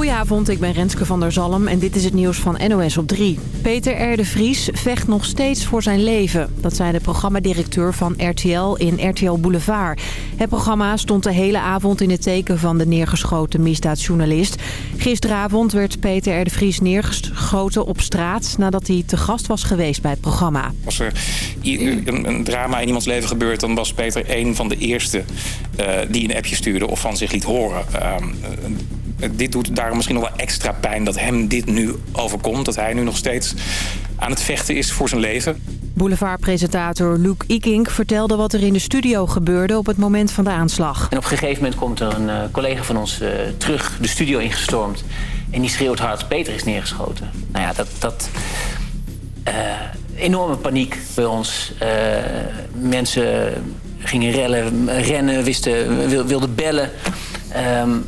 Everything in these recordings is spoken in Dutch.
Goedenavond, ik ben Renske van der Zalm en dit is het nieuws van NOS op 3. Peter R. Vries vecht nog steeds voor zijn leven. Dat zei de programmadirecteur van RTL in RTL Boulevard. Het programma stond de hele avond in het teken van de neergeschoten misdaadjournalist. Gisteravond werd Peter R. Vries neergeschoten op straat... nadat hij te gast was geweest bij het programma. Als er een, drama in iemands leven gebeurt... dan was Peter een van de eerste uh, die een appje stuurde of van zich liet horen... Uh, dit doet daarom misschien nog wel extra pijn dat hem dit nu overkomt. Dat hij nu nog steeds aan het vechten is voor zijn leven. Boulevardpresentator Luke Ikink vertelde wat er in de studio gebeurde op het moment van de aanslag. En op een gegeven moment komt er een uh, collega van ons uh, terug de studio ingestormd. En die schreeuwt hard, Peter is neergeschoten. Nou ja, dat... dat uh, enorme paniek bij ons. mensen gingen rellen, rennen, wisten, wilden bellen. Um,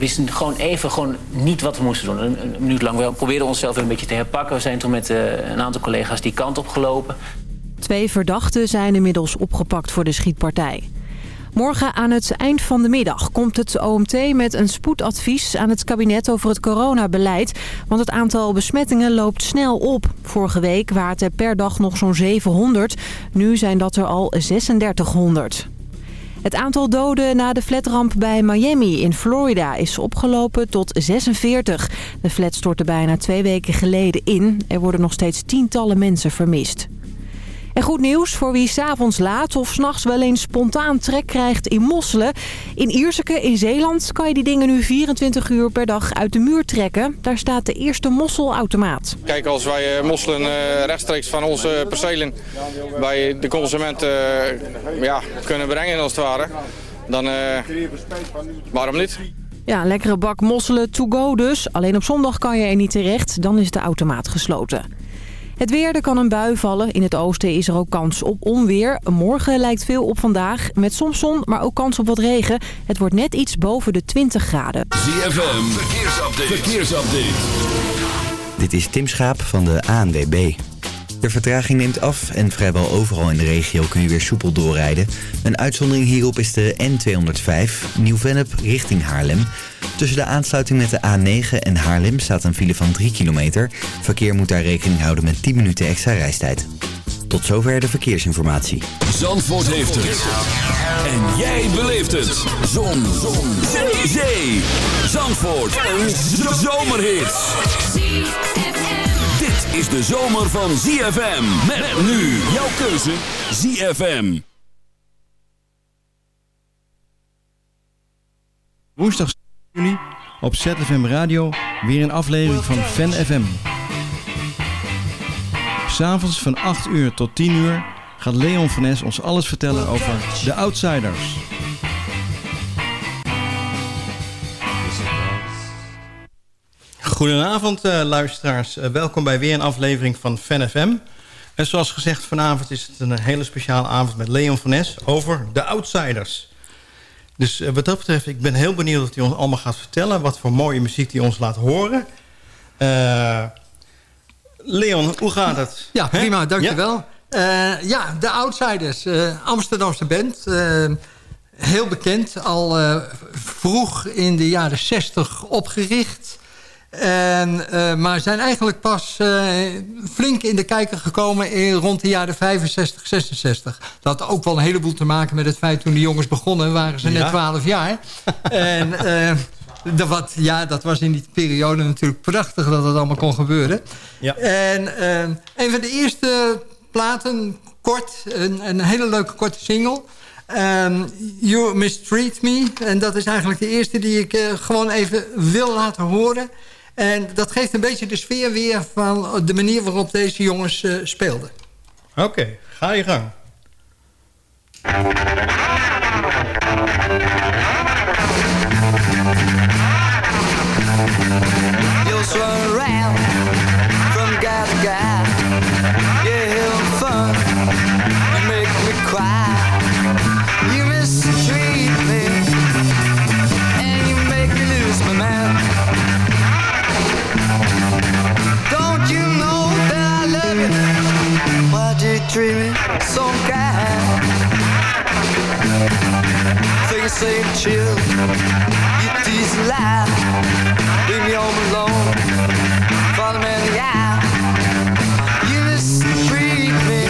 wisten gewoon even gewoon niet wat we moesten doen. Een, minuut lang. We probeerden onszelf een beetje te herpakken. We zijn toen met uh, een aantal collega's die kant op gelopen. Twee verdachten zijn inmiddels opgepakt voor de schietpartij. Morgen aan het eind van de middag komt het OMT met een spoedadvies aan het kabinet over het coronabeleid. Want het aantal besmettingen loopt snel op. Vorige week waren er per dag nog zo'n 700. Nu zijn dat er al 3600. Het aantal doden na de flatramp bij Miami in Florida is opgelopen tot 46. De flat stortte bijna twee weken geleden in. Er worden nog steeds tientallen mensen vermist. En goed nieuws voor wie s'avonds laat of s'nachts wel eens spontaan trek krijgt in mosselen. In Ierseke in Zeeland kan je die dingen nu 24 uur per dag uit de muur trekken. Daar staat de eerste mosselautomaat. Kijk, als wij eh, mosselen uh, rechtstreeks van onze percelen bij de consument uh, ja, kunnen brengen als het ware, dan waarom niet? Ja, lekkere bak mosselen to go dus. Alleen op zondag kan je er niet terecht, dan is de automaat gesloten. Het weer, er kan een bui vallen. In het oosten is er ook kans op onweer. Morgen lijkt veel op vandaag, met soms zon, maar ook kans op wat regen. Het wordt net iets boven de 20 graden. ZFM, verkeersupdate. verkeersupdate. Dit is Tim Schaap van de ANWB. De vertraging neemt af en vrijwel overal in de regio kun je weer soepel doorrijden. Een uitzondering hierop is de N205, Nieuw-Vennep richting Haarlem. Tussen de aansluiting met de A9 en Haarlem staat een file van 3 kilometer. Verkeer moet daar rekening houden met 10 minuten extra reistijd. Tot zover de verkeersinformatie. Zandvoort heeft het. En jij beleeft het. Zon. Zon. Zee. Zandvoort. Een zomerhit is de zomer van ZFM. Met nu jouw keuze ZFM. Woensdag juni op ZFM Radio weer een aflevering van Fan FM. S'avonds van 8 uur tot 10 uur gaat Leon van Es ons alles vertellen over de Outsiders. Goedenavond uh, luisteraars, uh, welkom bij weer een aflevering van Fan FM. En zoals gezegd, vanavond is het een hele speciale avond met Leon van Nes over de Outsiders. Dus uh, wat dat betreft, ik ben heel benieuwd of hij ons allemaal gaat vertellen... wat voor mooie muziek hij ons laat horen. Leon, hoe gaat het? Ja, prima, dankjewel. Ja, ja de Outsiders, Amsterdamse band heel bekend, al uh, vroeg in de jaren 60 opgericht. En, uh, maar zijn eigenlijk pas uh, flink in de kijker gekomen in rond de jaren 65, 66. Dat had ook wel een heleboel te maken met het feit toen de jongens begonnen... waren ze net 12 jaar. en uh, dat, wat, ja, dat was in die periode natuurlijk prachtig dat dat allemaal kon gebeuren. Ja. En een van de eerste platen, kort, een, een hele leuke korte single... Um, you Mistreat Me. En dat is eigenlijk de eerste die ik gewoon even wil laten horen... En dat geeft een beetje de sfeer weer van de manier waarop deze jongens uh, speelden. Oké, okay, ga je gang. Treat me so kind? So you say chill, you tease lie leave me home alone. Follow me in the eye. You mistreat me,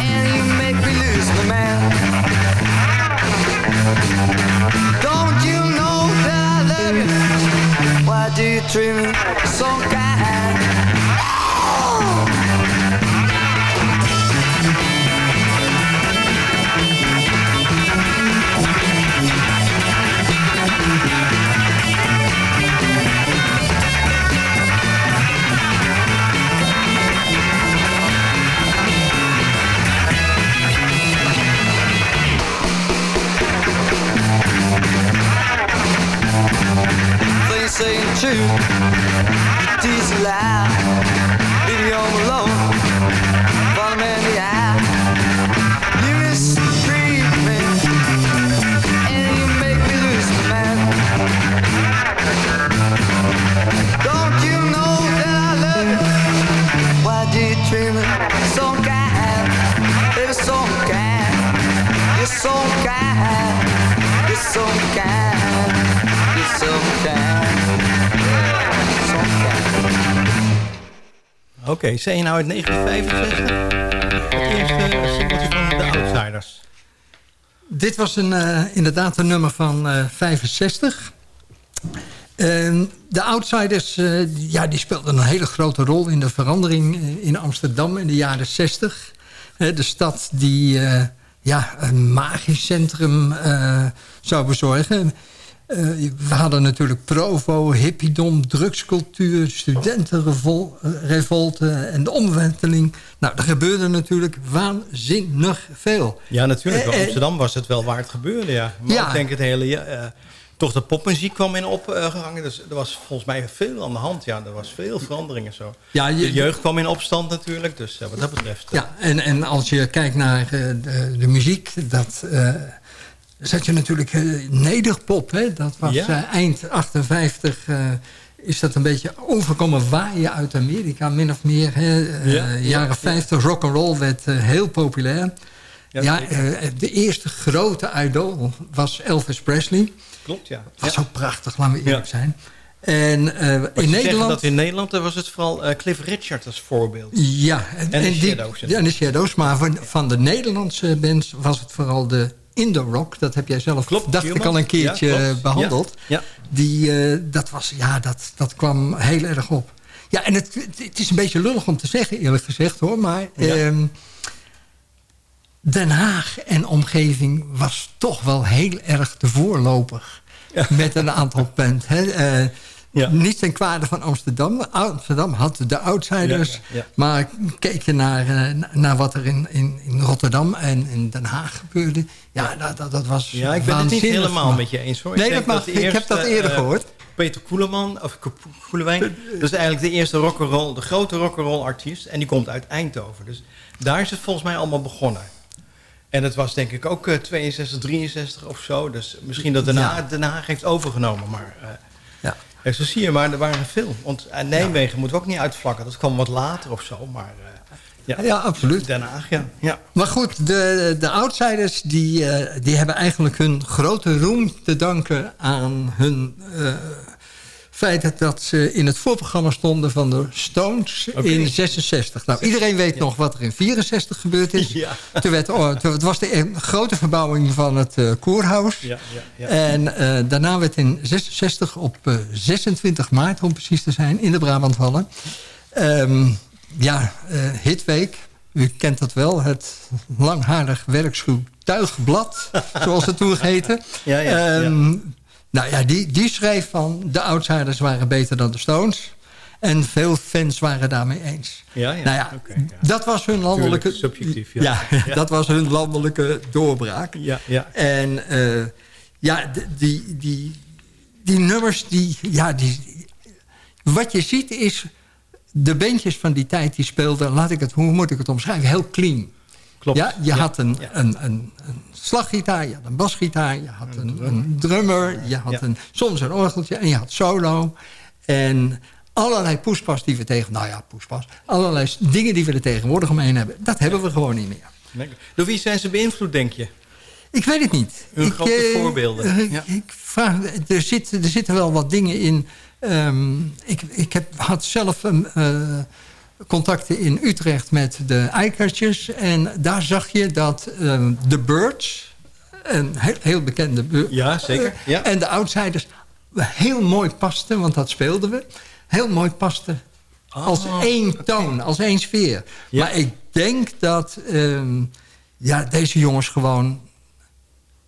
and you make me lose my man. Don't you know that I love you? Why do you treat me so kind? do. These. Oké, zei je nou uit 1965? Het eerste singeltje van de Outsiders. Dit was een, eh, inderdaad een nummer van eh, 65. En de Outsiders eh, ja, die speelden een hele grote rol in de verandering in Amsterdam in de jaren 60. Eh, de stad die ja, een magisch centrum zou bezorgen. Eh, we hadden natuurlijk Provo, hippiedom, drugscultuur, studentenrevolte en de omwenteling. Nou, er gebeurde natuurlijk waanzinnig veel. Ja, natuurlijk. Eh, In eh, Amsterdam was het wel waar het gebeurde, ja. Maar Ja. ik denk het hele... eh, toch de popmuziek kwam in opgehangen. Dus er was volgens mij veel aan de hand. Ja, er was veel veranderingen zo. Ja, je- de jeugd kwam in opstand natuurlijk. Dus eh, wat dat betreft... eh, Ja, en, en als je kijkt naar eh, de, de muziek, dat eh, zat je natuurlijk eh, nederpop. Hè? Dat was Ja. eh, eind 58 eh, is dat een beetje overkomen waaien uit Amerika, min of meer. Hè? Ja, ja, jaren ja. 50, rock and roll werd heel populair. Ja, de eerste grote idool was Elvis Presley. Klopt, ja. Was ook prachtig, laten we eerlijk Ja. zijn. En in Nederland... dat in Nederland was het vooral Cliff Richard als voorbeeld. Ja, en, En de die- Shadows, Ja, en de Shadows. Maar van, van de Nederlandse bands was het vooral de Indo Rock. Dat heb jij zelf, Klopt, dacht ik, al een keertje Ja, eh, behandeld. Ja, Die, eh, dat, was, ja, dat, dat kwam heel erg op. Ja, en het, het is een beetje lullig om te zeggen, eerlijk gezegd, hoor. Maar ehm, Den Haag en omgeving was toch wel heel erg de voorloper. Met een aantal punt. Eh, Ja. Niet ten kwade van Amsterdam. Amsterdam had de outsiders. Ja, ja, ja. Maar keek je naar, eh, naar wat er in, in, in Rotterdam en in Den Haag gebeurde. Ja, dat, dat, dat was Ja, ik ben het niet helemaal met je eens hoor. Nee, Ik dat mag. Ik heb dat eerder eh, gehoord. Peter Koeleman, of Ko- Koelewijn, dat is eigenlijk de eerste rock'n'roll, de grote rock'n'roll artiest. En die komt uit Eindhoven. Dus daar is het volgens mij allemaal begonnen. En het was denk ik ook eh, 62, 63 of zo. Dus misschien dat Den Haag. Den Haag heeft overgenomen. Maar eh, Ja. ja, zo zie je, maar er waren veel. Want eh, Nijmegen moeten we ook niet uitvlakken. Dat kwam wat later of zo. Maar eh, ja, Ja, absoluut. Den Haag, ja. ja. Maar goed, de, de outsiders die, eh, die hebben eigenlijk hun grote roem te danken aan hun eh, feit dat ze in het voorprogramma stonden van de Stones in 66. Nou, iedereen weet nog wat er in 64 gebeurd is. Ja. Toen werd, oh, toen- het was de eh, grote verbouwing van het eh koerhuis. Ja, ja, ja. En eh, daarna werd in 66 op eh, 26 maart, om precies te zijn, in de Brabanthallen. ehm ja, eh, Hitweek. U kent dat wel. Het langharig werkschuw tuigblad, zoals het toen heette. Ja, ja, ja. Nou ja, die, die schreef van... de outsiders waren beter dan de Stones. En veel fans waren daarmee eens. Ja, ja, Nou ja, dat was hun landelijke... Tuurlijk, subjectief, ja. Ja, dat was hun landelijke doorbraak. Ja, ja. En eh, ja, die, die, die nummers, die, ja, die, wat je ziet is... de bandjes van die tijd die speelden... laat ik het, hoe moet ik het omschrijven? Heel clean. Klopt. Ja, je had een, ja. een, een, een slaggitaar, je had een basgitaar... je had een, een drummer, je had Ja. een, soms een orgeltje en je had solo. En allerlei poespas die we tegen... nou ja, poespas. Allerlei dingen die we er tegenwoordig omheen hebben... dat hebben we gewoon niet meer. Door wie zijn ze beïnvloed, denk je? Ik weet het niet. Hun grote eh, voorbeelden. eh, Ja. Ik vraag, er, zit, er zitten wel wat dingen in. Ehm, ik ik heb, had zelf een, eh, contacten in Utrecht met de eikertjes. En daar zag je dat ehm, de Birds, een heel, heel bekende... Ja, zeker. Ja. En de Outsiders heel mooi pasten, want dat speelden we. Heel mooi pasten als één toon, als één sfeer. Ja. Maar ik denk dat ehm, ja, deze jongens gewoon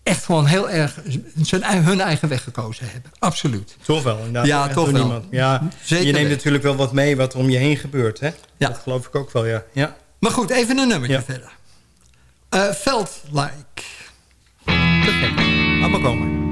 echt gewoon heel erg zijn, hun eigen weg gekozen hebben. Absoluut. Toch wel, inderdaad. Ja, toch wel. niemand. Ja, Zeker je neemt natuurlijk wel wat mee wat er om je heen gebeurt. Hè? Ja. Dat geloof ik ook wel, ja. ja. Maar goed, even een nummertje Ja. verder. Eh Felt Like. Maar komen.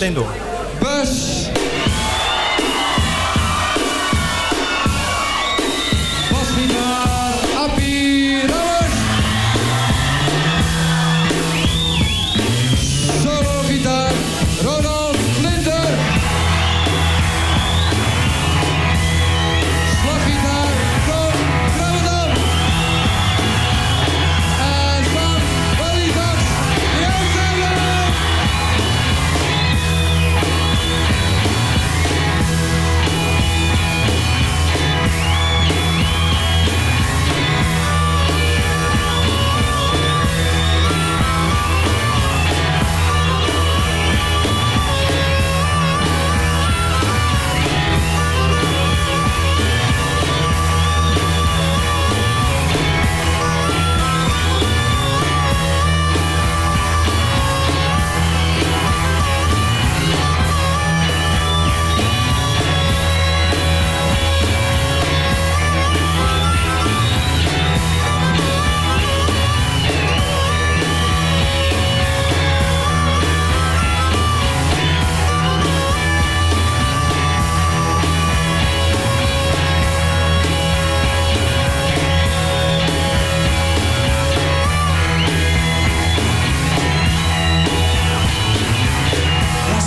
Oké,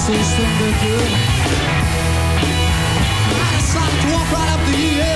system begin. I to walk right up to you.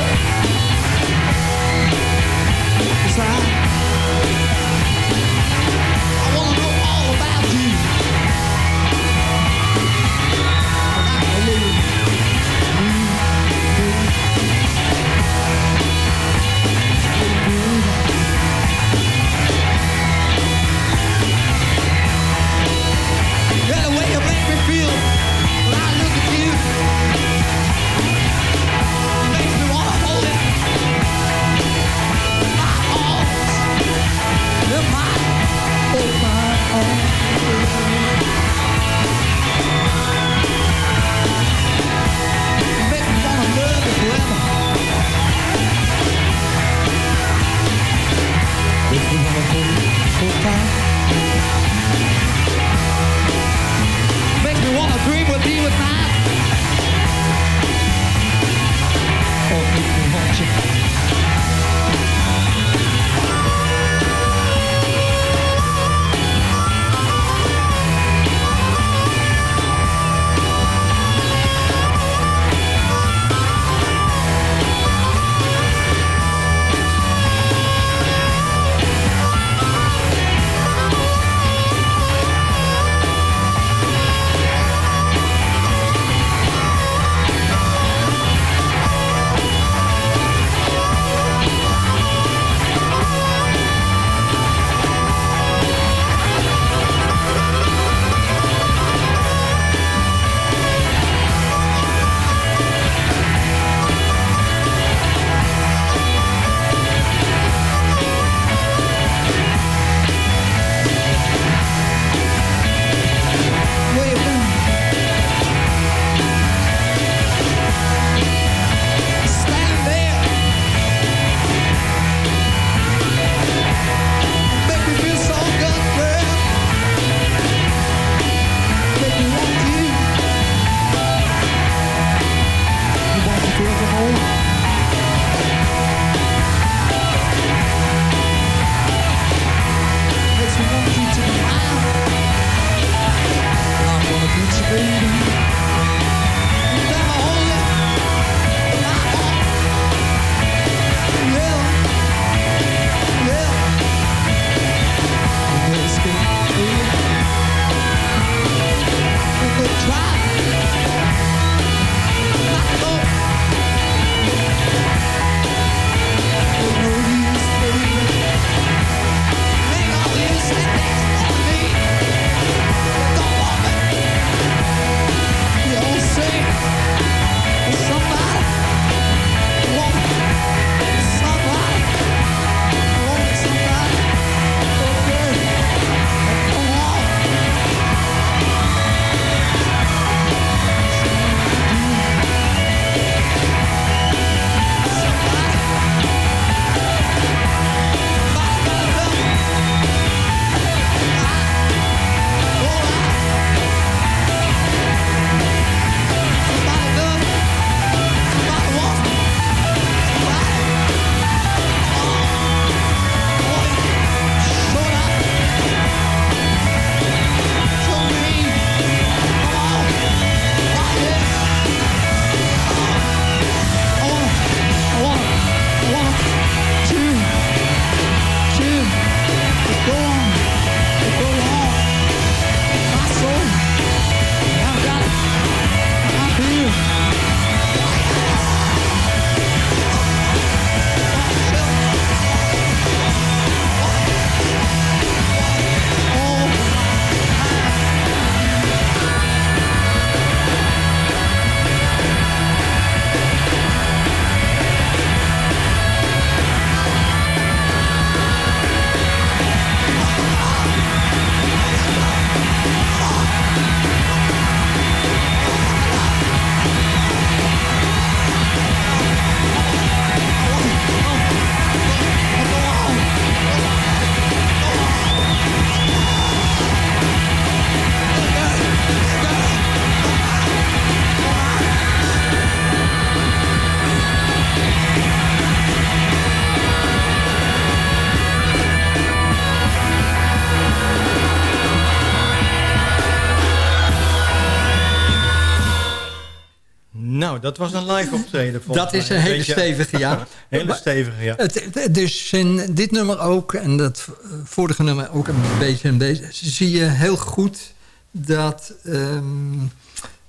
Dat was een live optreden. Dat is een hele stevige, ja. hele stevige, ja. Het, het- dus in dit nummer ook, en dat vorige nummer ook een beetje en deze... zie je heel goed dat... ehm,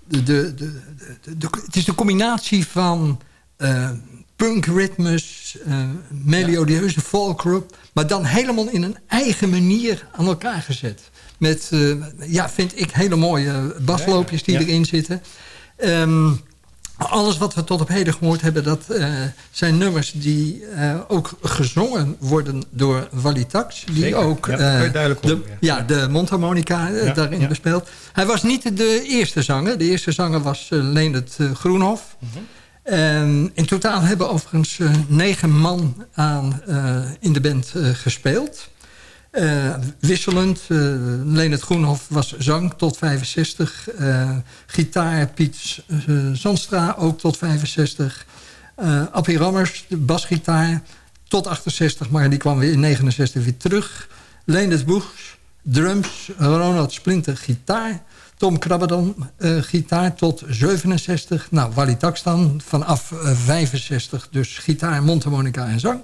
de, de, de, de- de- het is de combinatie van eh punkritmes, eh melodieuze folkrock... maar dan helemaal in een eigen manier aan elkaar gezet. Met, eh, ja, vind ik, hele mooie basloopjes die Ja. erin zitten. Ehm, alles wat we tot op heden gehoord hebben... dat eh, zijn nummers die eh, ook gezongen worden door Wally Tax. Die Zeker, ook ja, eh, duidelijk de, ja. ja, de mondharmonica Ja, daarin bespeelt. Hij was niet de eerste zanger. De eerste zanger was Leendert Groenhof. Mhm. En in totaal hebben overigens negen man aan, in de band gespeeld. Eh, wisselend. eh Leonard Groenhof was zang tot 65. eh, gitaar Piet Zandstra ook tot 65. Eh Appie Rammers, basgitaar, tot 68. Maar die kwam weer in 69 weer terug. Leendert Boegs, drums. Ronald Splinter, gitaar. Tom Krabberdam, eh, gitaar tot 67. Nou, Wally Takstan vanaf eh, 65. Dus gitaar, mondharmonica en zang.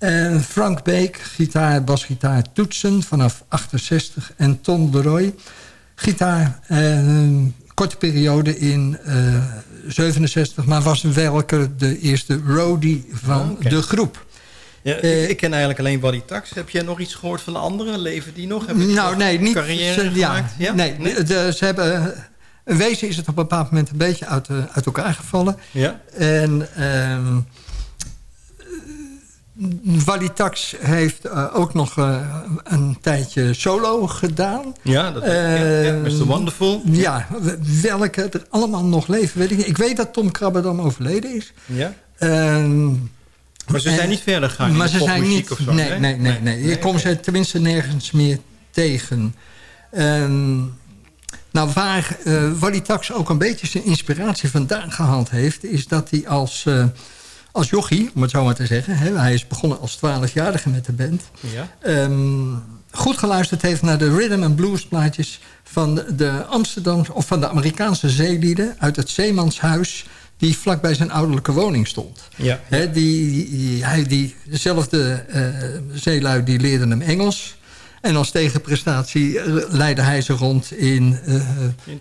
En Frank Beek, gitaar, basgitaar, toetsen vanaf 68. En Tom Leroy, gitaar, eh, een korte periode in eh 67... maar was welke de eerste roadie van Oh, de groep. Ja, Eh, ik, ken eigenlijk alleen Wally Tax. Heb jij nog iets gehoord van de anderen? Leven die nog? Hebben die Nou, nee, niet... carrière ze, ja? Nee, de- ze hebben... In wezen is het op een bepaald moment een beetje uit, eh, uit elkaar gevallen. Ja? En ehm Wally Tax heeft eh, ook nog eh, een tijdje solo gedaan. Ja, dat, ja, ja, Ehm, Mr. Wonderful. Ja, welke er allemaal nog leven, weet ik niet. Ik weet dat Tom Krabberdam overleden is. Ja. Ehm, Maar ze zijn niet verder gegaan Maar de ze zijn niet... of zo, nee, nee? nee, nee, nee. Je komt ze tenminste nergens meer tegen. Ehm, nou, waar eh Wally Tax ook een beetje zijn inspiratie vandaan gehaald heeft... is dat hij als, eh, als jochie, om het zo maar te zeggen... Hè, hij is begonnen als 12-jarige met de band... Ja. Ehm, goed geluisterd heeft naar de rhythm and blues plaatjes van de Amsterdamse of van de Amerikaanse zeelieden uit het Zeemanshuis die vlak bij zijn ouderlijke woning stond. Ja. Hè, die, die, hij, die, dezelfde eh, zeelui die leerden hem Engels. En als tegenprestatie eh, leidde hij ze rond in, eh,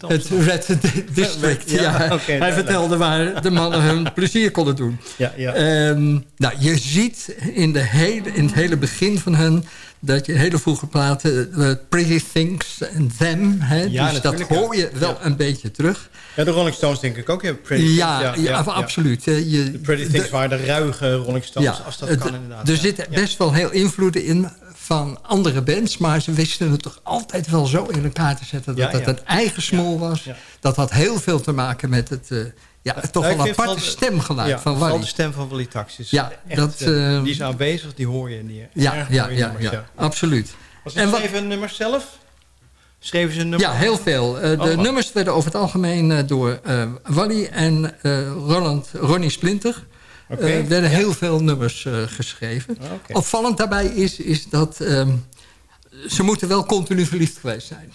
het het Red District. Ja, hij vertelde waar de mannen hun plezier konden doen. Ja, ja. Ehm, nou, je ziet in, de hele, in het hele begin van hun... dat je hele vroege platen... eh, Pretty Things and Them... Hè, Ja, dus dat hoor je wel Ja. een beetje terug. ja, de Rolling Stones denk ik ook. Ja, Pretty Ja, Things, ja, absoluut. Je, De Pretty Things waren de ruige Rolling Stones, als dat kan inderdaad. Er zitten best wel heel invloeden in van andere bands... maar ze wisten het toch altijd wel zo in elkaar te zetten... dat Ja, het ja. een eigen smol was. ja. Dat had heel veel te maken met het... eh, ja, toch Nou, wel vind aparte stemgeluid ja, van Wally. de stem van Wally Tax. Is Ja, echt, dat, eh, eh, die is aanwezig, die hoor je. Die Ja, ja, ja, nummers, ja, absoluut. Was En het wat- schreven nummers zelf? Schreven ze een nummer? Ja, heel veel. De Oh, nummers werden over het algemeen door Wally en Roland, Ronnie Splinter... Oké. eh, werden heel veel nummers eh, geschreven. Oké. Opvallend daarbij is, is dat ehm, ze moeten wel continu verliefd geweest zijn.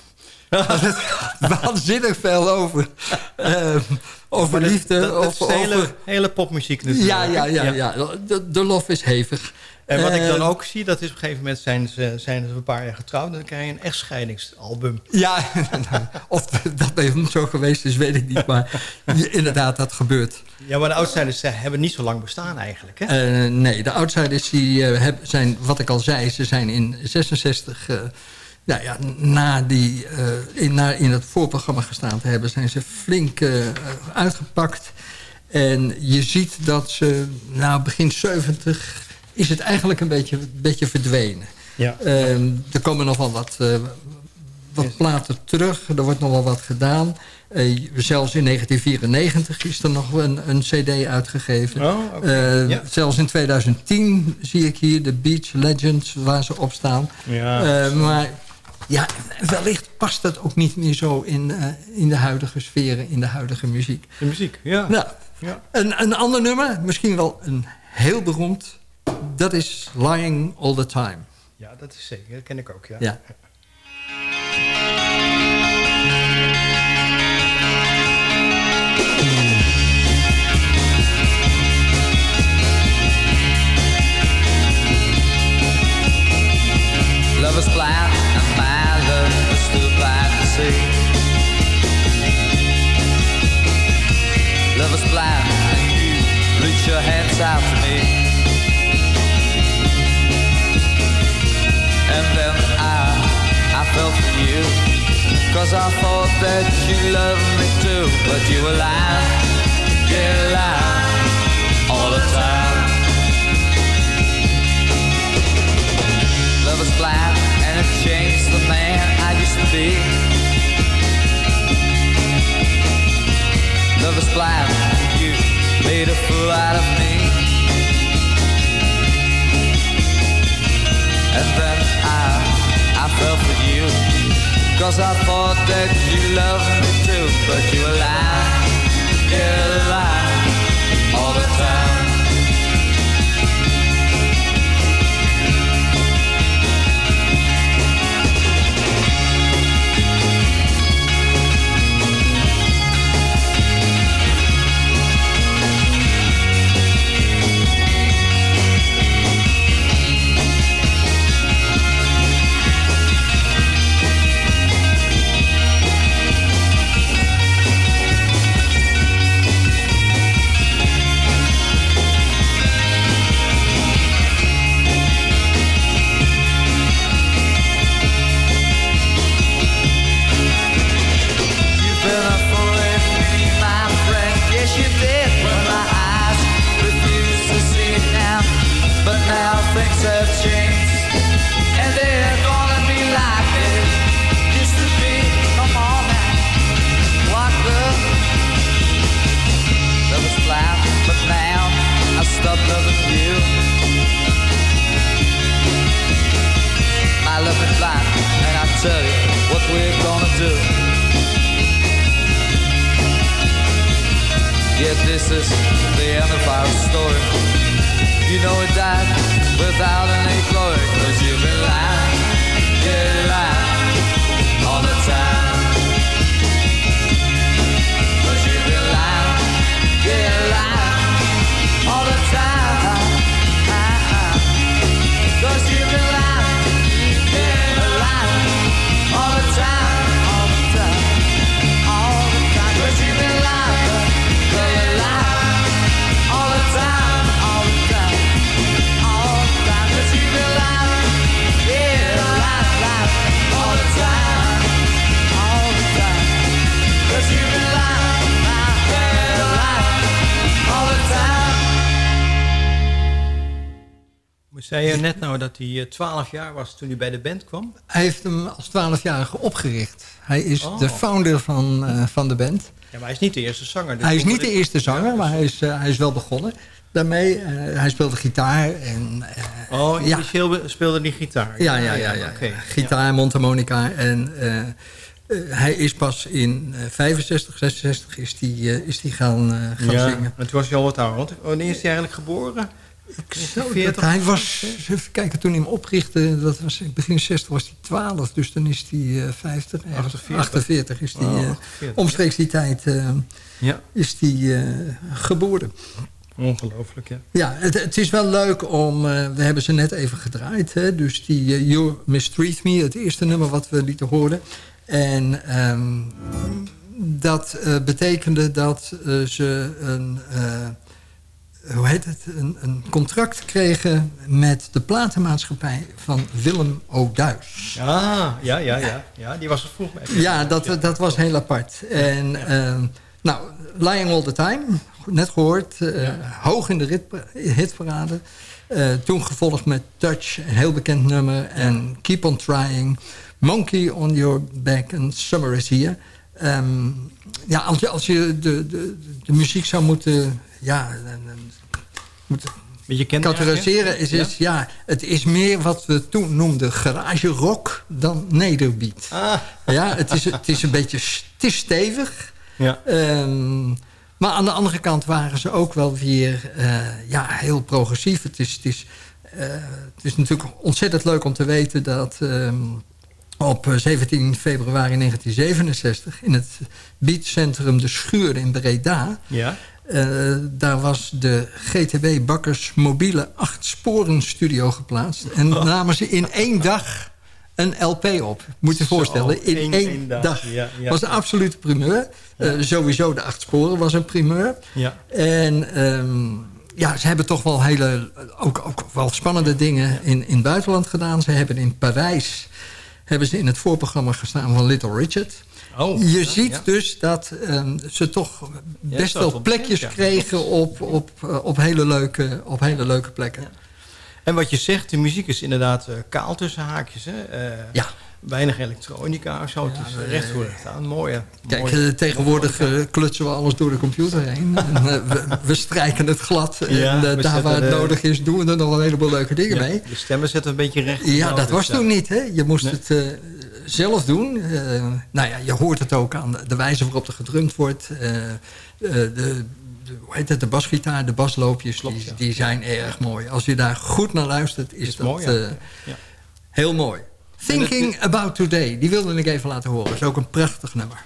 We hadden zinnig veel over, ehm, over liefde. Dat, dat hele, over, hele popmuziek natuurlijk. ja, ja, ja, ja. De, de lof is hevig. En wat ik dan Eh, ook zie, dat is op een gegeven moment zijn ze, zijn ze een paar jaar getrouwd... en dan krijg je een echtscheidingsalbum. Ja, of dat bij hem zo geweest is, weet ik niet. Maar inderdaad, dat gebeurt. Ja, maar de outsiders eh, hebben niet zo lang bestaan eigenlijk, hè? Eh, nee, de outsiders die, heb- zijn, wat ik al zei, ze zijn in 66... eh, nou ja, na, die, in, na in het voorprogramma gestaan te hebben... zijn ze flink uitgepakt. En je ziet dat ze, nou begin 70... is het eigenlijk een beetje, beetje verdwenen. Ja. Ehm, er komen nog wel wat, eh, wat platen terug. Er wordt nog wel wat gedaan. Eh, zelfs in 1994 is er nog een, een cd uitgegeven. Oh. Eh, Ja. Zelfs in 2010 zie ik hier de Beach Legends waar ze op staan. Ja. Maar ja, wellicht past dat ook niet meer zo in, in de huidige sferen, in de huidige muziek. De muziek, ja. Nou, ja. een, een ander nummer, misschien wel een heel beroemd dat is Lying All The Time. Ja, dat is zeker. Dat ken ik ook, ja. ja. Love is flat and my love is still blind to see Love is flat and you reach your hands out to me Cause I thought that you loved me too But you were lying, yeah, lying All the time. Love is blind and it changed the man I used to be. Love is blind, you made a fool out of me. And then I, I fell for you Cause I thought that you loved me too But you were lying, lying All the time zei je net nou dat hij eh, 12 jaar was toen hij bij de band kwam? Hij heeft hem als 12-jarige opgericht. Hij is Oh. de founder van, eh, van de band. Ja, maar hij is niet de eerste zanger. dus hij is niet de eerste zanger, maar hij is, eh, hij is wel begonnen daarmee. Eh, hij speelde gitaar en eh, Oh, ja. speelde hij gitaar. Ja, ja, ja. ja. Gitaar, mondharmonica. En eh, eh, hij is pas in eh, 65, 66 is die, eh, is die gaan, eh, gaan Ja, zingen. en toen was hij al wat ouder. Wanneer is hij eigenlijk geboren? Zo, dat 40? hij was, even kijken, toen hij hem oprichtte, dat was in begin 60 was hij 12. Dus dan is hij eh 50, ergens. 48. 48 is hij, Oh, eh, 48, omstreeks die tijd eh, Ja, is hij eh, geboren. ongelooflijk, ja. Ja, het, het is wel leuk om... eh, we hebben ze net even gedraaid. Hè, dus die You Mistreat Me, het eerste nummer wat we lieten horen. En ehm, dat eh, betekende dat ze een... hoe heet het? Een, een contract kregen met de platenmaatschappij van Willem O'Duis. Ah, ja, ja, ja. Ja, die was er vroeg mee. Ja, dat, dat was heel apart. En ehm, nou, Lying All The Time, net gehoord. eh, Hoog in de rit- hitparade. Eh, toen gevolgd met Touch, een heel bekend nummer. En Keep On Trying. Monkey On Your Back en Summer Is Here. Ehm, ja, als je, als je de, de, de muziek zou moeten... Ja, Beetje kenmerken? categoriseren is, is ja. het is meer wat we toen noemden garage rock dan nederbeat. Ah, Ja, het is, het is een beetje is stevig. ja. Ehm, maar aan de andere kant waren ze ook wel weer eh, ja, heel progressief. Het is, het, is, eh, het is natuurlijk ontzettend leuk om te weten dat ehm, op eh, 17 februari 1967 in het beatcentrum De Schuur in Breda... Ja. eh, daar was de GTW Bakkers mobiele acht sporen studio geplaatst. En namen ze in één dag een LP op. Moet je Zo, voorstellen, in één- één, één dag. dag. Ja, ja. was een absolute primeur. Eh, sowieso de acht sporen was een primeur. Ja. En ehm, ja, ze hebben toch wel hele, ook, ook wel spannende dingen in, in het buitenland gedaan. Ze hebben in Parijs hebben ze in het voorprogramma gestaan van Little Richard. Oh, je ja, ziet ja. dus dat ehm, ze toch best wel plekjes bekend, kregen op, op, eh, op, hele leuke, op hele leuke plekken. En wat je zegt, de muziek is inderdaad eh, kaal tussen haakjes. Hè? Eh, Ja. Weinig elektronica of zo. het is eh, recht voor recht aan. Mooi. hè? Kijk, eh, tegenwoordig eh, klutsen we alles door de computer heen. en, eh, we, we strijken het glad. Ja, en daar waar het de- nodig is, doen we er nog een heleboel leuke dingen Ja, mee. de stemmen zetten een beetje recht. Ja, dat dus, was ja. toen niet. Hè? Je moest Nee. het eh, zelf doen. Eh, nou ja, je hoort het ook aan de, wijze waarop er gedrumd wordt. De, de, hoe heet het, de basgitaar, de basloopjes, die, die zijn erg mooi. Als je daar goed naar luistert, is, Is dat mooi, ja. eh, Ja. heel mooi. Thinking About Today, die wilde ik even laten horen. is ook een prachtig nummer.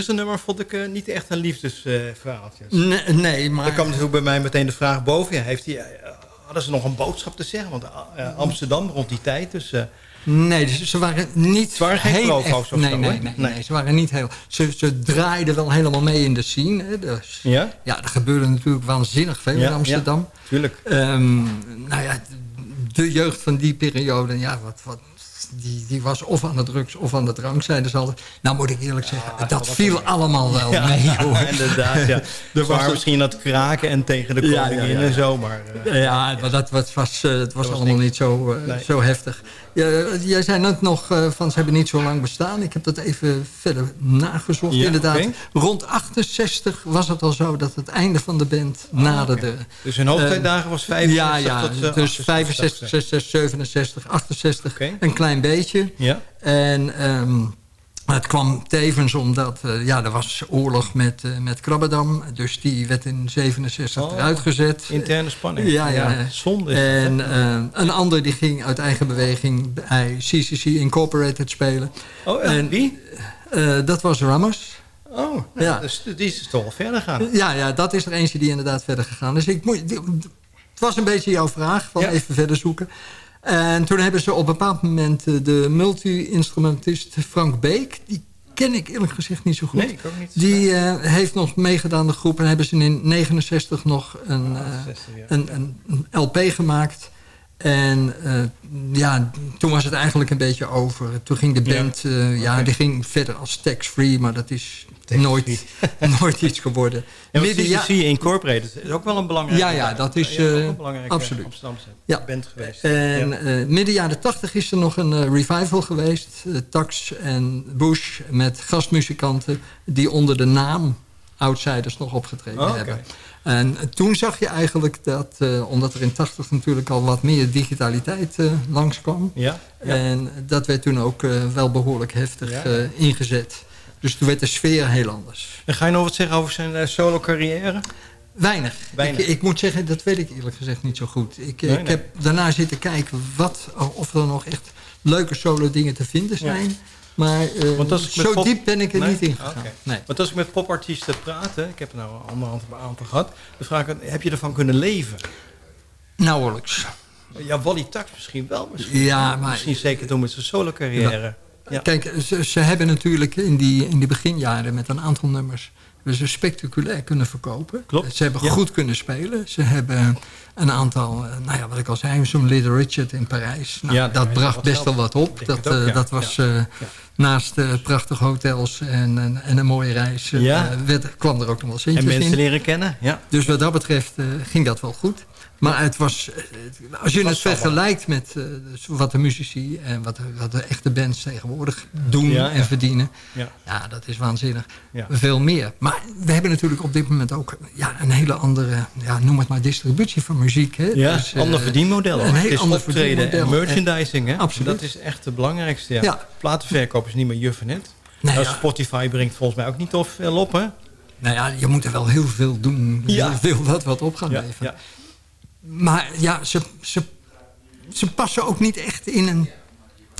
Eerste nummer vond ik eh, niet echt een liefdesverhaaltje. Nee, nee, maar... Er kwam natuurlijk bij mij meteen de vraag boven. Ja, heeft hij, eh, hadden ze nog een boodschap te zeggen? Want eh, Amsterdam rond die tijd, dus... Nee, dus ze waren niet waren geen heel provo's of zo, nee, nee, Nee. nee, ze waren niet heel... Ze, ze draaiden wel helemaal mee in de scene. Hè, dus, Ja? ja, er gebeurde natuurlijk waanzinnig veel Ja, in Amsterdam. ja, tuurlijk. Ehm, nou ja, de jeugd van die periode, ja, wat, wat, die, die was of aan de drugs of aan de drank, zeiden ze altijd. Nou moet ik eerlijk zeggen, dat viel allemaal wel Ja, mee, hoor. inderdaad. Ja. Er was misschien aan het kraken en tegen de koningin ja, ja, ja. en zo, maar... eh, Ja, maar dat, was- was, eh, het was was allemaal niks. niet zo, eh, Nee. zo heftig. Ja, jij zei net nog van ze hebben niet zo lang bestaan. Ik heb dat even verder nagezocht. Ja, Inderdaad, rond 68 was het al zo dat het einde van de band naderde. Dus hun hoogtijdagen was 65 Ja, ja tot, dus 68, 65, 66, 67, 68. Oké. Een klein beetje. Ja. En ehm, het kwam tevens omdat eh, ja, er was oorlog met, eh met Krabbedam. Dus die werd in 67 Oh, eruit gezet. Interne spanning. Ja, ja. Ja, zonde En eh, een ander die ging uit eigen beweging bij CCC Incorporated spelen. Oh, en wie? Dat was Ramos. Oh, Ja. ja. dus die is toch wel verder gaan. Ja, ja, dat is er eentje die inderdaad verder gegaan is. Ik moet, het was een beetje jouw vraag, van Ja. even verder zoeken. En toen hebben ze op een bepaald moment eh, de multi-instrumentist Frank Beek... die ken ik eerlijk gezegd niet zo goed. Nee, ik ook niet. Die eh, heeft nog meegedaan de groep en hebben ze in 69 nog een, eh, 60, ja. een, een, een LP gemaakt. En eh, ja, toen was het eigenlijk een beetje over. Toen ging de Ja. band, eh, ja, Oké. die ging verder als tax-free, maar dat is nooit, nooit iets geworden. En Midden- ja, CCC Incorporated is ook wel een belangrijke... Ja, ja, dat is, ja, belangrijke absoluut. Amsterdamse Ja. band geweest. En Ja. midden jaren 80 is er nog een revival geweest. Tax en Bush met gastmuzikanten... die onder de naam Outsiders nog opgetreden Oh, hebben. En toen zag je eigenlijk dat, eh, omdat er in 80 natuurlijk al wat meer digitaliteit eh, langskwam... Ja, ja. en dat werd toen ook eh, wel behoorlijk heftig Ja. ingezet. Dus toen werd de sfeer heel anders. En ga je nog wat zeggen over zijn solo carrière? Weinig. Weinig. Ik, ik moet zeggen, dat weet ik eerlijk gezegd niet zo goed. Ik, Nee, ik nee. heb daarna zitten kijken wat, of er nog echt leuke solo dingen te vinden zijn. Maar eh, Want als ik met zo pop- diep ben ik er Nee? niet in gegaan. Nee. Want als ik met popartiesten praat, hè, ik heb er nou een anderhalf aantal gehad... dan vraag ik, heb je ervan kunnen leven? Nauwelijks. Ja, Wally Tax misschien wel. Misschien, Ja, maar- misschien zeker toen met zijn solo carrière. Ja. Kijk, ze, ze hebben natuurlijk in die, in die beginjaren met een aantal nummers... hebben ze spectaculair kunnen verkopen. Klopt, Ze hebben ja. goed kunnen spelen. Ze hebben een aantal, eh, nou ja, wat ik al zei, zo'n Little Richard in Parijs. Nou, Ja, dat bracht best wel wat op. Dat, ook, eh, ja. dat was Ja. Eh, naast eh, prachtige hotels en, en, en een mooie reis... eh, Ja. werd, kwam er ook nog wel En centjes mensen in. leren kennen. Ja. Dus wat dat betreft eh, ging dat wel goed. Maar het was, eh, als je het vergelijkt met eh, dus wat de muzici en wat, de- wat de echte bands tegenwoordig doen Ja, en ja. verdienen. Ja. Ja, dat is waanzinnig. Veel meer. Maar we hebben natuurlijk op dit moment ook ja, een hele andere, ja, noem het maar, distributie van muziek. Hè? Ja, Dus, eh, ander verdienmodel. Een heel Het is ander optreden en merchandising. Hè? Absoluut. Dat is echt het belangrijkste. Ja. Platenverkoop is niet meer juf en net. Nou. Spotify brengt volgens mij ook niet of veel op. Hè? Nou ja, je moet er wel heel veel doen. Ja. Heel veel dat wat op gaan Ja, leveren. ja. Maar ja, ze, ze, ze passen ook niet echt in een,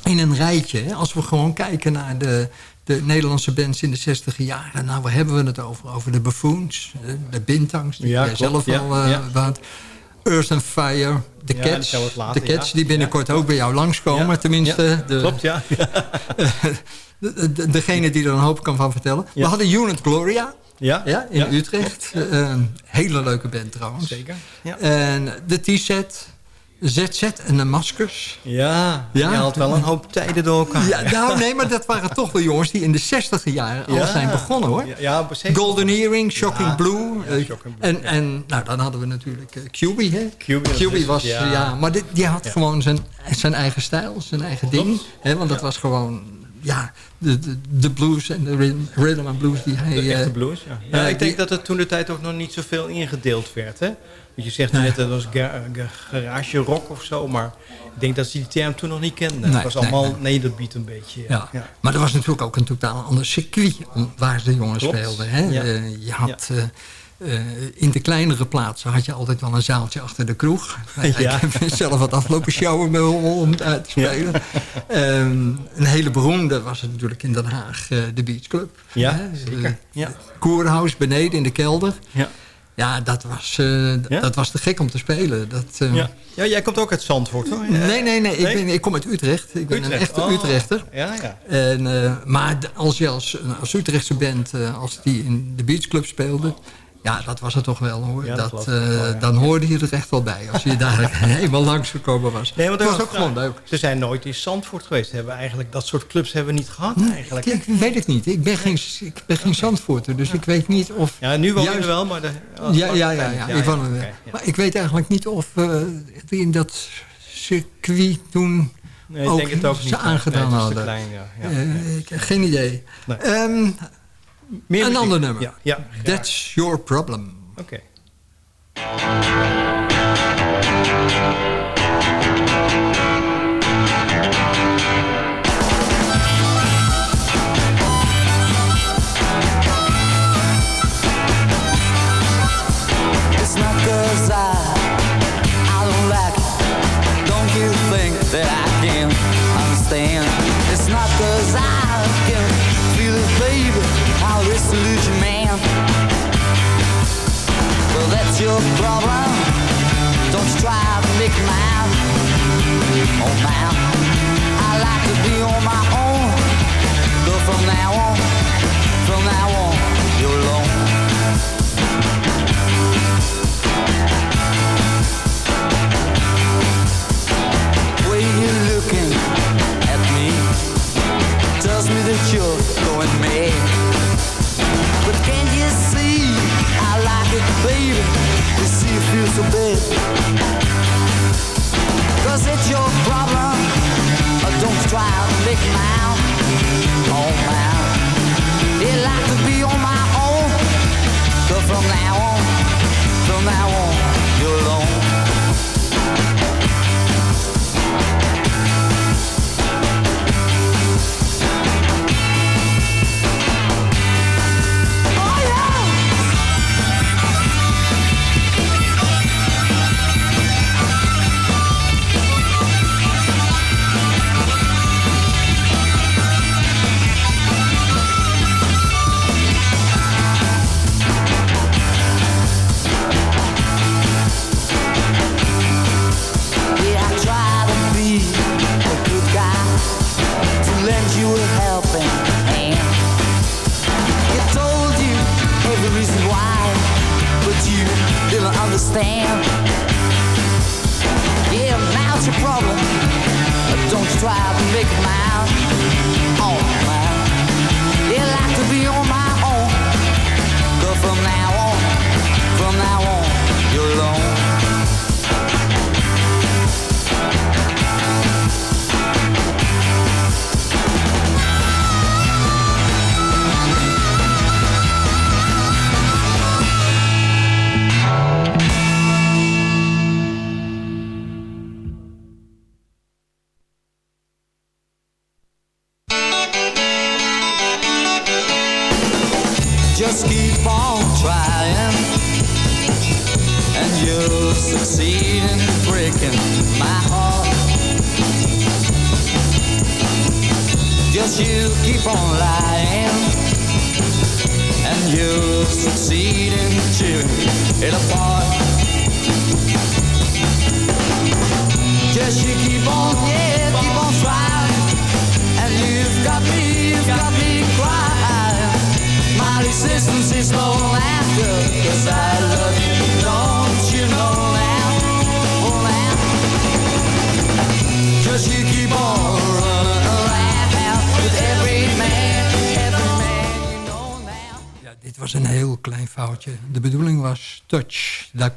in een rijtje. hè. Als we gewoon kijken naar de, de Nederlandse bands in de 60 jaren. Nou, waar hebben we het over? Over de Buffoons, de, de Bintangs, die Ja, jij zelf ja, al eh ja. had. Earth and Fire, de Ja, Cats. de Cats die binnenkort ook bij jou langskomen. Tenminste, de, Klopt, ja. de- de- degene die er een hoop kan van vertellen. We hadden Unit Gloria. Ja, Ja, in Utrecht. Eh, Een hele leuke band trouwens. Zeker. Ja. En de T-set, ZZ en de Maskers. Ja, Ja. je haalt wel een hoop tijden door elkaar. Ja, nou nee, maar dat waren toch wel jongens die in de 60 jaren al Ja. zijn begonnen hoor. Ja, ja, precies. Golden Earring, Shocking. Blue. Ja, Shocking Blue, en, en nou, dan hadden we natuurlijk eh, QB. Hè? QB, was, ja. maar die, die had gewoon zijn, zijn eigen stijl, zijn eigen ding. Hè? Want dat was gewoon, ja, de, de, de blues en de rhythm, rhythm and blues die hij... De echte eh, blues, ja. Ja, ik denk die- dat er toen de tijd ook nog niet zoveel ingedeeld werd, hè? Want je zegt net, dat was ga- ga- garage rock of zo, maar ik denk dat ze die term toen nog niet kenden. Nee, het was nee, allemaal nee. nederbeat een beetje. Ja. Maar er was natuurlijk ook een totaal ander circuit waar de jongens Klopt. speelden. Hè? Ja. Eh, je had, eh, eh, in de kleinere plaatsen had je altijd wel een zaaltje achter de kroeg. Ja. Ik heb zelf wat afgelopen showen met- om uit te spelen. Ehm, een hele beroemde was het natuurlijk in Den Haag, eh, de Beach Club. Ja, Hè? zeker. Ja. Koerhuis beneden in de kelder. Ja. Ja, dat was, eh, Ja? dat was te gek om te spelen. Dat, Ja. ja, jij komt ook uit Zandvoort, hoor. Nee, nee, nee. Ik, Nee? ben, ik kom uit Utrecht. Ik ben een echte Oh, Utrechter. Ja, ja. En, maar als je als, als Utrechtse band, als die in de beachclub speelde... ja, dat was het toch wel hoor. Ja, dat dat, eh, wel, ja. Dan hoorde je er echt wel bij. Als je daar helemaal langs gekomen was. Nee, want er was ook gewoon leuk. Ze zijn nooit in Zandvoort geweest. Hebben eigenlijk dat soort clubs hebben we niet gehad eigenlijk. Ik, ik weet het niet. Ik ben geen, ik ben geen Zandvoorter, dus ik weet niet of... Ja, nu woon je wel, maar... De, ja, ja, ja, ja, ik woon wel. oké, ja. Maar ik weet eigenlijk niet of die in dat circuit toen Nee, ik ook, denk het ook niet. ze aangedaan Nee, het is te hadden. klein, ja. Ja, Eh, nee. ik heb geen idee. Nee. Ehm, Meer een ander nummer. Ja, ja. That's Your Problem. Oké. It's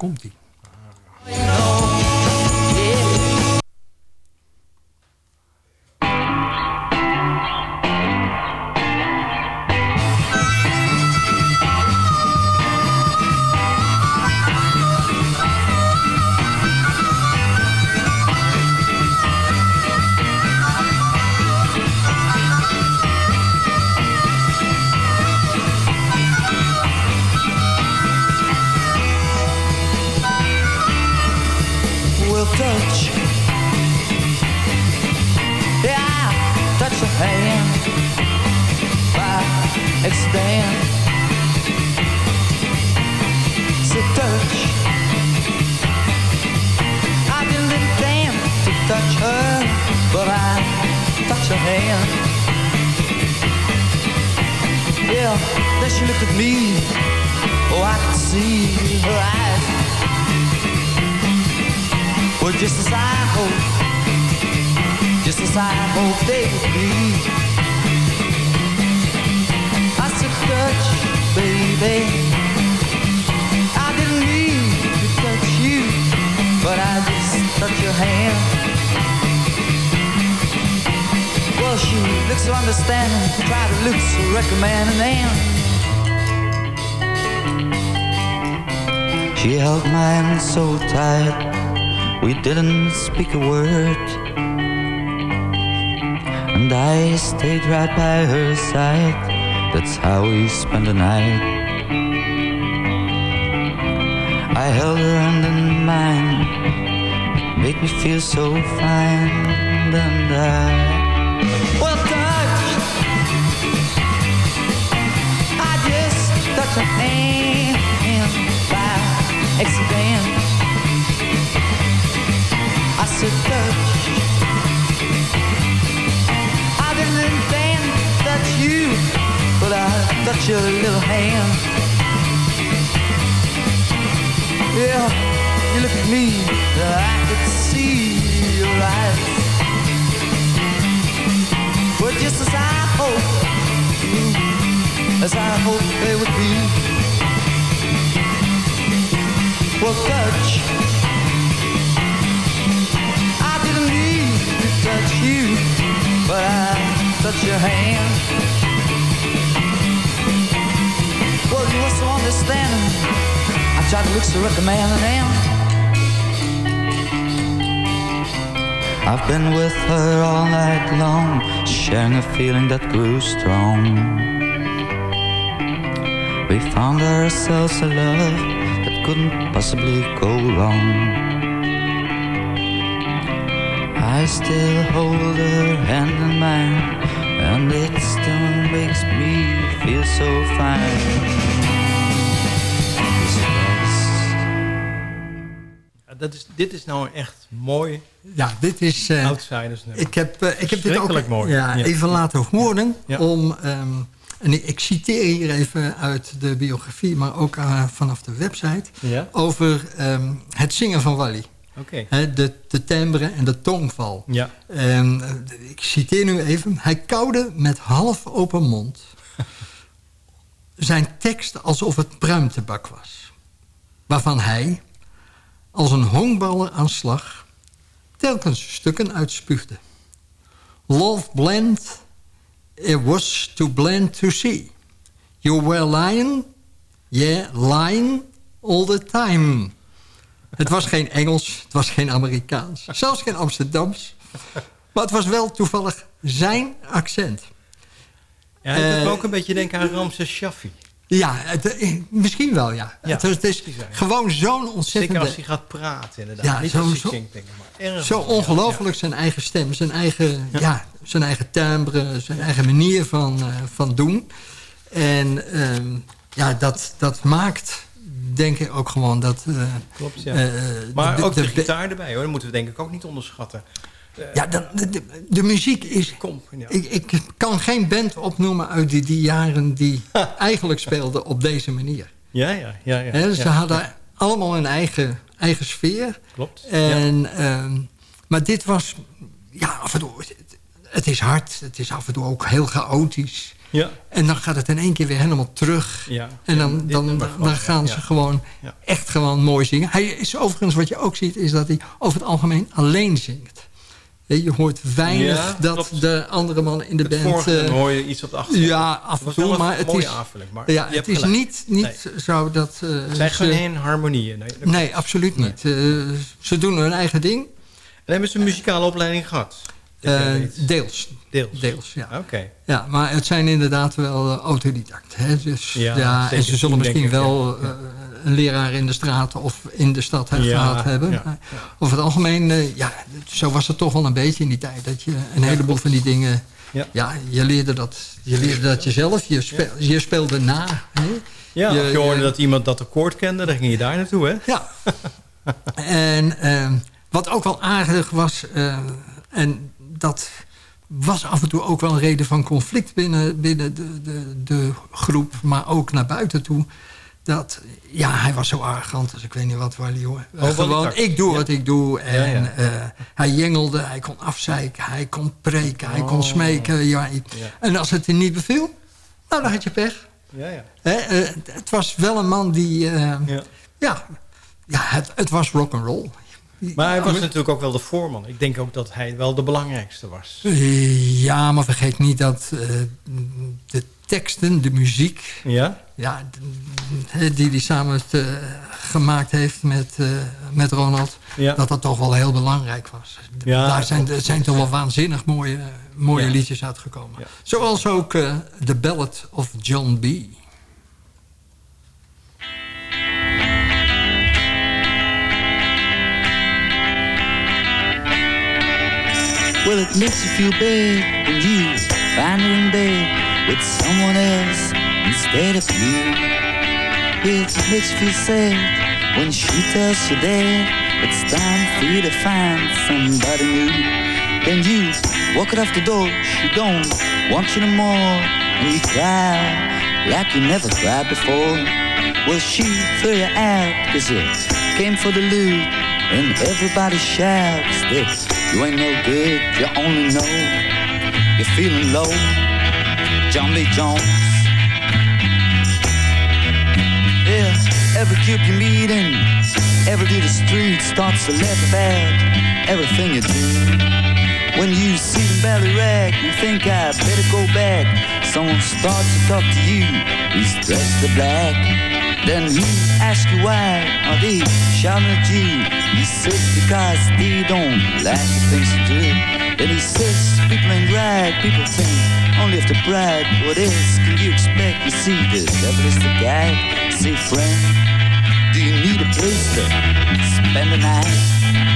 komt hij. So touch. I didn't intend to touch her, but I touch her. Yeah, then she looked at me. Oh, I could see her eyes. Well, just as I hope, just as I hope they would be. Baby. I didn't mean to touch you, but I just touched your hand. Well, she looked so understanding, tried to look so recommending, and she held my hand so tight. We didn't speak a word And I stayed right by her side That's how we spent the night. I held her hand in mine. Made me feel so fine. And I Well, touch I just touched her hand By accident I touched your little hand. Yeah, you look at me I could see your eyes. But just as I hoped As I hoped they would be. Well, touch. I didn't need to touch you, but I touch your hand. Were so understanding. I tried to look so recommending, and I've been with her all night long, sharing a feeling that grew strong. We found ourselves a love that couldn't possibly go wrong. I still hold her hand in mine And it still makes me feel so fine dat is, dit is nou echt mooi Ja, dit is... eh, outsiders nummer. ik heb, eh, ik heb dit ook mooi. Ja, Ja. even laten horen. Ja. Om, ehm, en ik, citeer hier even uit de biografie, maar ook eh, vanaf de website. Over ehm, het zingen van Wally. Oké. Hè, de, de timbre en de tongval. Ja. Ehm, ik citeer nu even. Hij kauwde met half open mond. Zijn tekst alsof het pruimtebak was. Waarvan hij, als een honkballenaanslag... telkens stukken uitspuugde. Love blend, it was to blend to see. You were lying, yeah, lying all the time. Het was geen Engels, het was geen Amerikaans. Zelfs geen Amsterdams. Maar het was wel toevallig zijn accent. Ja, het doet me Eh, ook een beetje denken aan Ramses Shaffi. Ja, het, eh, misschien wel, ja. Ja, het, is- het gewoon zo'n Zeker ontzettende... als hij gaat praten, inderdaad. Ja, Niet zo- als zo- zingt, denk ik maar. Erg Zo goed, ongelooflijk zijn eigen stem, zijn eigen, ja. zijn eigen timbre, zijn eigen manier van, eh, van doen. En ehm, ja, dat, dat maakt, denk ik ook gewoon dat... eh, Klopt, ja. Maar de- ook de, de- gitaar erbij, hoor. Dat moeten we denk ik ook niet onderschatten. Ja, de, de, de, de muziek is... Kom, ja. Ik, ik kan geen band opnoemen uit die, die jaren die eigenlijk speelden op deze manier. Ja, ja, ja. ja, ze ja. hadden allemaal een eigen, eigen sfeer. Klopt. En, ehm, maar dit was... Ja, af en toe... Het, het is hard. Het is af en toe ook heel chaotisch. Ja. En dan gaat het in één keer weer helemaal terug. Ja. En dan, dan, dan, gaan ja. ze gewoon echt gewoon mooi zingen. Hij is overigens, wat je ook ziet, is dat hij over het algemeen alleen zingt. Je hoort weinig Ja, dat klopt. de andere man in de Het band... nummer hoor je iets op de achtergrond. ja, af en toe, maar het is, aanvulling, maar ja, het is gelijk. niet, niet zo dat... eh, Het zijn geen harmonieën. Nee, nee, absoluut niet. Eh, ze doen hun eigen ding. En hebben ze een muzikale opleiding gehad? Eh, deels. Deels. Deels, ja. Oké. Ja, maar het zijn inderdaad wel autodidact. Hè? Dus, Ja, ja, en ze zullen misschien wel ja. Een leraar in de straat of in de stad Ja, gehad hebben. ja, Over het algemeen, eh, ja, zo was het toch wel een beetje in die tijd. Dat je een heleboel van die dingen... Ja. Je, leerde dat, je leerde dat jezelf. Je, speel, je speelde na. Hè? Ja, Je- hoorde je- dat iemand dat akkoord kende, dan ging je daar naartoe, hè? Ja. en ehm, wat ook wel aardig was... eh, en dat was af en toe ook wel een reden van conflict binnen, binnen de, de, de groep... maar ook naar buiten toe. Dat, ja, hij was zo arrogant, dus ik weet niet wat waar jongen. Oh, Wally gewoon, ik doe Ja. wat ik doe. En Ja, ja. eh, hij jengelde, hij kon afzeiken, hij kon preken, hij kon Oh. smeken. Ja. En als het hem niet beviel, nou, dan had je pech. Ja, ja. Hè, eh, het was wel een man die... eh, ja. ja, het, het was rock and roll. Maar hij was natuurlijk ook wel de voorman. Ik denk ook dat hij wel de belangrijkste was. Ja, maar vergeet niet dat de teksten, de muziek... Ja? Ja, die hij samen gemaakt heeft met, eh, met Ronald... Ja. dat dat toch wel heel belangrijk was. Ja, Daar zijn, er zijn toch wel waanzinnig mooie, mooie Ja. liedjes uitgekomen. Ja. Zoals ook eh The Ballad of John B. Well, it makes you feel bad when you find her in bed with someone else instead of you. It makes you sad when she tells you that it's time for you to find somebody new. Then you walk it off the door, she don't want you no more, and you cry like you never cried before. Well, she threw you out cause you came for the loot, and everybody shouts that you ain't no good, you only know you're feeling low. John. Jones. Yeah, every cube you meet in, every the street starts to laugh about everything you do. When you see them belly rag, you think I better go back. Someone starts to talk to you, he's dressed in black. Then he asks you why are they shouting at you? He says because they don't like the things you do. Then he says people ain't right, people think only if the bride. What else can you expect? to see, this? is the guy. Say, friend, do you need a place to spend the night?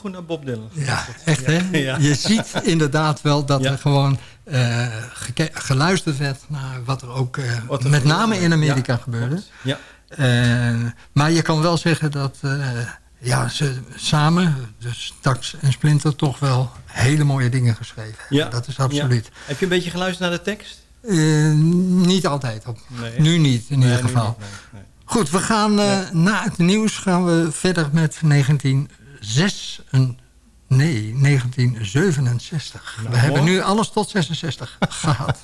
Goed naar Bob Dylan. Ja, echt hè? Ja. Je ziet inderdaad wel dat Ja. er gewoon eh, geluisterd werd naar wat er ook eh, Wat er met name in Amerika gebeurde. Ja. Eh, maar je kan wel zeggen dat ja, ze samen, dus Tax en Splinter, toch wel hele mooie dingen geschreven hebben. Ja. Dat is absoluut. Heb je een beetje geluisterd naar de tekst? Niet altijd. Op. Nee. Nu niet, in Nee, ieder geval. niet, nee, nee. Goed, we gaan eh, na het nieuws gaan we verder met 1906. Nee, 1967. Nou, we hebben nu alles tot 66 gehad.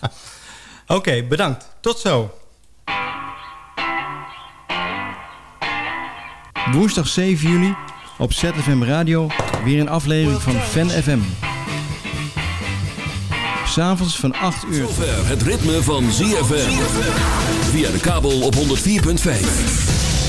Oké, bedankt. Tot zo. Woensdag 7 juli op ZFM Radio weer een aflevering van Fan FM. S'avonds van 8 uur. Zover het ritme van ZFM. Via de kabel op 104.5.